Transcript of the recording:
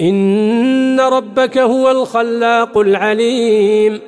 إن ربك هو الخلاق العليم.